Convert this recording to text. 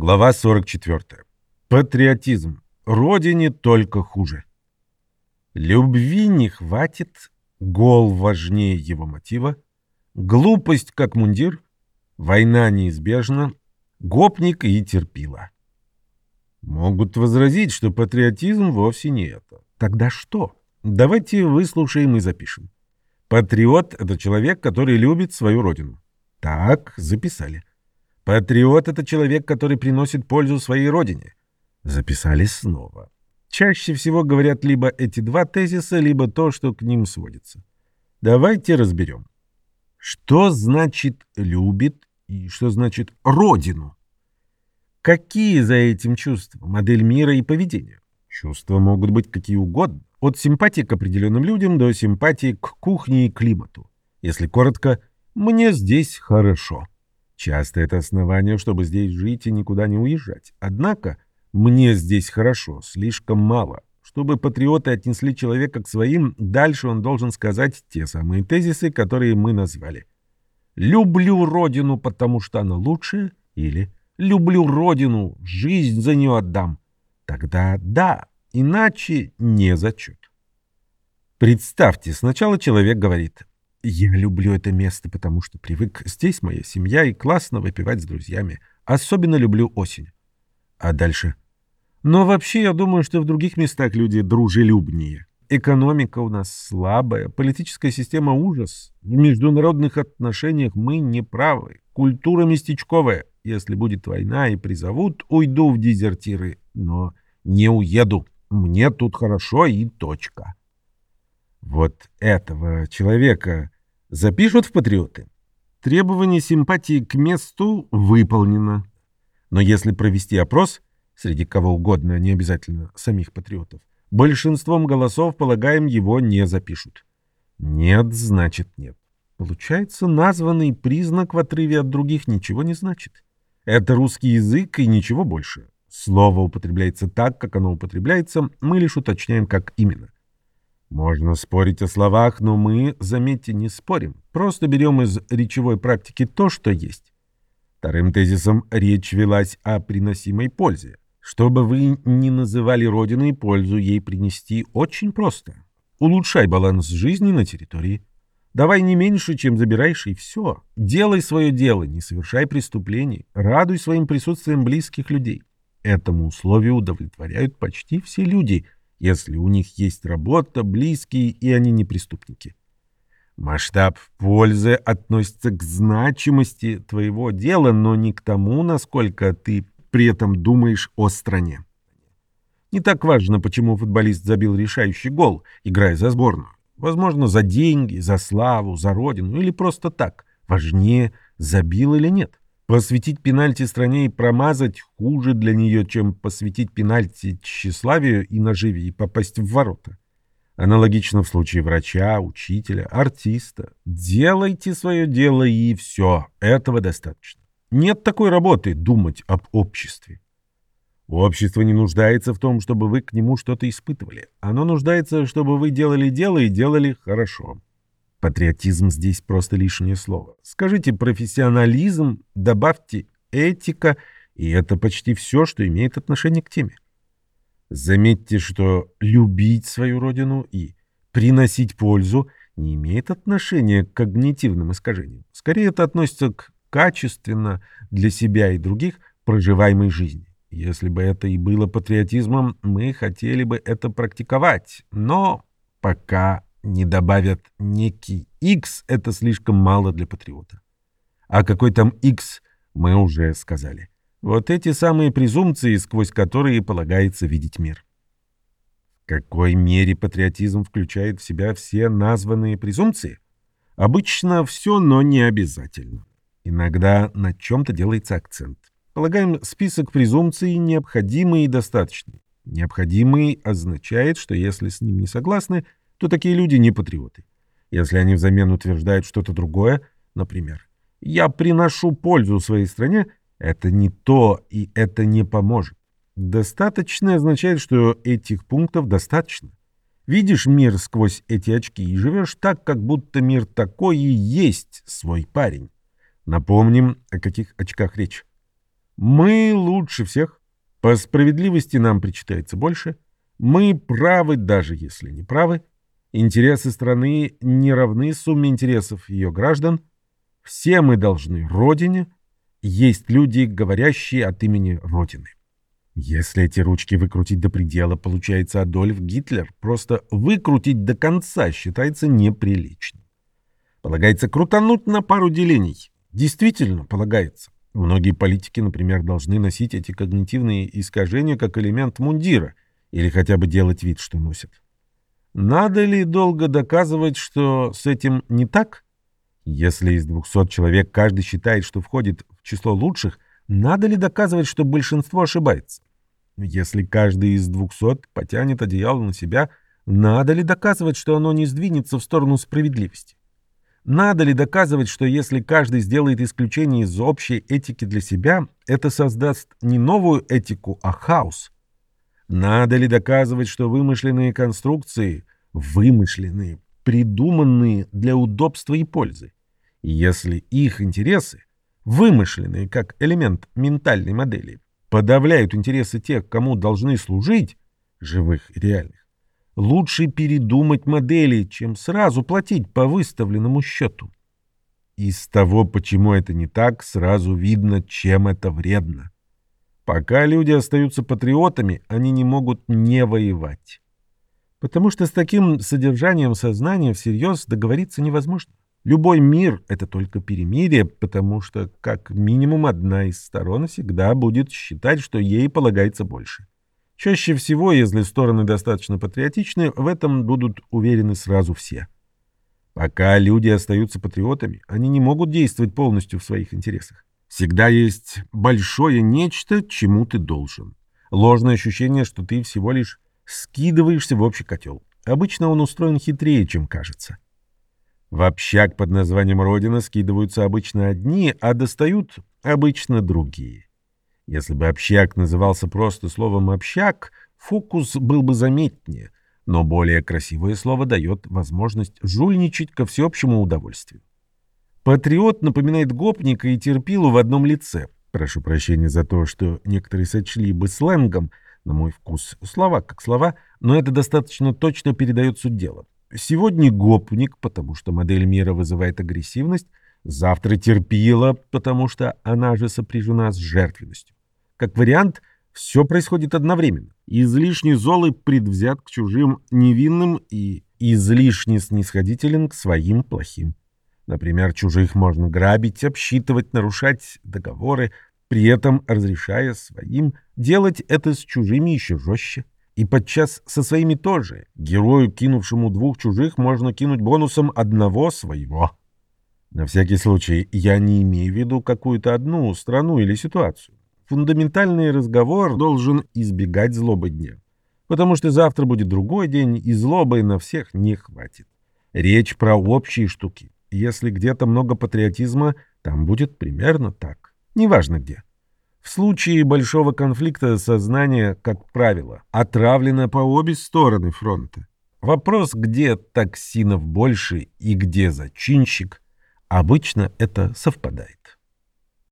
Глава 44. Патриотизм. Родине только хуже. Любви не хватит, гол важнее его мотива, глупость как мундир, война неизбежна, гопник и терпила. Могут возразить, что патриотизм вовсе не это. Тогда что? Давайте выслушаем и запишем. Патриот — это человек, который любит свою родину. Так, записали. Патриот — это человек, который приносит пользу своей родине. Записали снова. Чаще всего говорят либо эти два тезиса, либо то, что к ним сводится. Давайте разберем. Что значит «любит» и что значит «родину»? Какие за этим чувства, модель мира и поведения? Чувства могут быть какие угодно. От симпатии к определенным людям до симпатии к кухне и климату. Если коротко, «мне здесь хорошо». Часто это основание, чтобы здесь жить и никуда не уезжать. Однако «мне здесь хорошо» слишком мало. Чтобы патриоты отнесли человека к своим, дальше он должен сказать те самые тезисы, которые мы назвали. «Люблю Родину, потому что она лучшая» или «люблю Родину, жизнь за нее отдам». Тогда да, иначе не зачет. Представьте, сначала человек говорит я люблю это место, потому что привык. Здесь моя семья и классно выпивать с друзьями. Особенно люблю осень. А дальше? Но вообще я думаю, что в других местах люди дружелюбнее. Экономика у нас слабая, политическая система ужас. В международных отношениях мы не правы. Культура местечковая. Если будет война и призовут, уйду в дезертиры. Но не уеду. Мне тут хорошо и точка. Вот этого человека запишут в патриоты. Требование симпатии к месту выполнено. Но если провести опрос, среди кого угодно, не обязательно самих патриотов, большинством голосов, полагаем, его не запишут. Нет, значит нет. Получается, названный признак в отрыве от других ничего не значит. Это русский язык и ничего больше. Слово употребляется так, как оно употребляется, мы лишь уточняем, как именно. Можно спорить о словах, но мы, заметьте, не спорим. Просто берем из речевой практики то, что есть. Вторым тезисом речь велась о приносимой пользе. Чтобы вы не называли Родиной, пользу ей принести очень просто. Улучшай баланс жизни на территории. Давай не меньше, чем забираешь, и все. Делай свое дело, не совершай преступлений. Радуй своим присутствием близких людей. Этому условию удовлетворяют почти все люди – если у них есть работа, близкие и они не преступники. Масштаб пользы относится к значимости твоего дела, но не к тому, насколько ты при этом думаешь о стране. Не так важно, почему футболист забил решающий гол, играя за сборную. Возможно, за деньги, за славу, за родину или просто так. Важнее, забил или нет. Посвятить пенальти стране и промазать хуже для нее, чем посвятить пенальти тщеславию и наживе и попасть в ворота. Аналогично в случае врача, учителя, артиста. Делайте свое дело и все. Этого достаточно. Нет такой работы думать об обществе. Общество не нуждается в том, чтобы вы к нему что-то испытывали. Оно нуждается, чтобы вы делали дело и делали хорошо. Патриотизм здесь просто лишнее слово. Скажите профессионализм, добавьте этика, и это почти все, что имеет отношение к теме. Заметьте, что любить свою родину и приносить пользу не имеет отношения к когнитивным искажениям. Скорее, это относится к качественно для себя и других проживаемой жизни. Если бы это и было патриотизмом, мы хотели бы это практиковать, но пока не добавят некий X, это слишком мало для патриота. А какой там X, мы уже сказали. Вот эти самые презумпции, сквозь которые полагается видеть мир. В какой мере патриотизм включает в себя все названные презумпции? Обычно все, но не обязательно. Иногда на чем-то делается акцент. Полагаем, список презумпций необходимый и достаточный. Необходимый означает, что если с ним не согласны, то такие люди не патриоты. Если они взамен утверждают что-то другое, например, «я приношу пользу своей стране», это не то, и это не поможет. Достаточно означает, что этих пунктов достаточно. Видишь мир сквозь эти очки и живешь так, как будто мир такой и есть свой парень. Напомним, о каких очках речь. Мы лучше всех, по справедливости нам причитается больше, мы правы, даже если не правы, интересы страны не равны сумме интересов ее граждан, все мы должны Родине, есть люди, говорящие от имени Родины. Если эти ручки выкрутить до предела, получается Адольф Гитлер. Просто выкрутить до конца считается неприличным. Полагается крутануть на пару делений. Действительно полагается. Многие политики, например, должны носить эти когнитивные искажения как элемент мундира или хотя бы делать вид, что носят. Надо ли долго доказывать, что с этим не так? Если из 200 человек каждый считает, что входит в число лучших, надо ли доказывать, что большинство ошибается? Если каждый из двухсот потянет одеяло на себя, надо ли доказывать, что оно не сдвинется в сторону справедливости? Надо ли доказывать, что если каждый сделает исключение из общей этики для себя, это создаст не новую этику, а хаос? Надо ли доказывать, что вымышленные конструкции, вымышленные, придуманные для удобства и пользы, если их интересы, вымышленные как элемент ментальной модели, подавляют интересы тех, кому должны служить, живых и реальных, лучше передумать модели, чем сразу платить по выставленному счету. Из того, почему это не так, сразу видно, чем это вредно. Пока люди остаются патриотами, они не могут не воевать. Потому что с таким содержанием сознания всерьез договориться невозможно. Любой мир — это только перемирие, потому что как минимум одна из сторон всегда будет считать, что ей полагается больше. Чаще всего, если стороны достаточно патриотичны, в этом будут уверены сразу все. Пока люди остаются патриотами, они не могут действовать полностью в своих интересах. Всегда есть большое нечто, чему ты должен. Ложное ощущение, что ты всего лишь скидываешься в общий котел. Обычно он устроен хитрее, чем кажется. В общак под названием «Родина» скидываются обычно одни, а достают обычно другие. Если бы общак назывался просто словом «общак», фокус был бы заметнее, но более красивое слово дает возможность жульничать ко всеобщему удовольствию. Патриот напоминает гопника и терпилу в одном лице. Прошу прощения за то, что некоторые сочли бы сленгом, на мой вкус, слова как слова, но это достаточно точно передает суть дела. Сегодня гопник, потому что модель мира вызывает агрессивность, завтра терпила, потому что она же сопряжена с жертвенностью. Как вариант, все происходит одновременно. Излишне золый предвзят к чужим невинным и излишне снисходителен к своим плохим. Например, чужих можно грабить, обсчитывать, нарушать договоры, при этом разрешая своим делать это с чужими еще жестче. И подчас со своими тоже. Герою, кинувшему двух чужих, можно кинуть бонусом одного своего. На всякий случай, я не имею в виду какую-то одну страну или ситуацию. Фундаментальный разговор должен избегать злобы дня. Потому что завтра будет другой день, и злобы на всех не хватит. Речь про общие штуки. Если где-то много патриотизма, там будет примерно так. Неважно где. В случае большого конфликта сознание, как правило, отравлено по обе стороны фронта. Вопрос, где токсинов больше и где зачинщик, обычно это совпадает.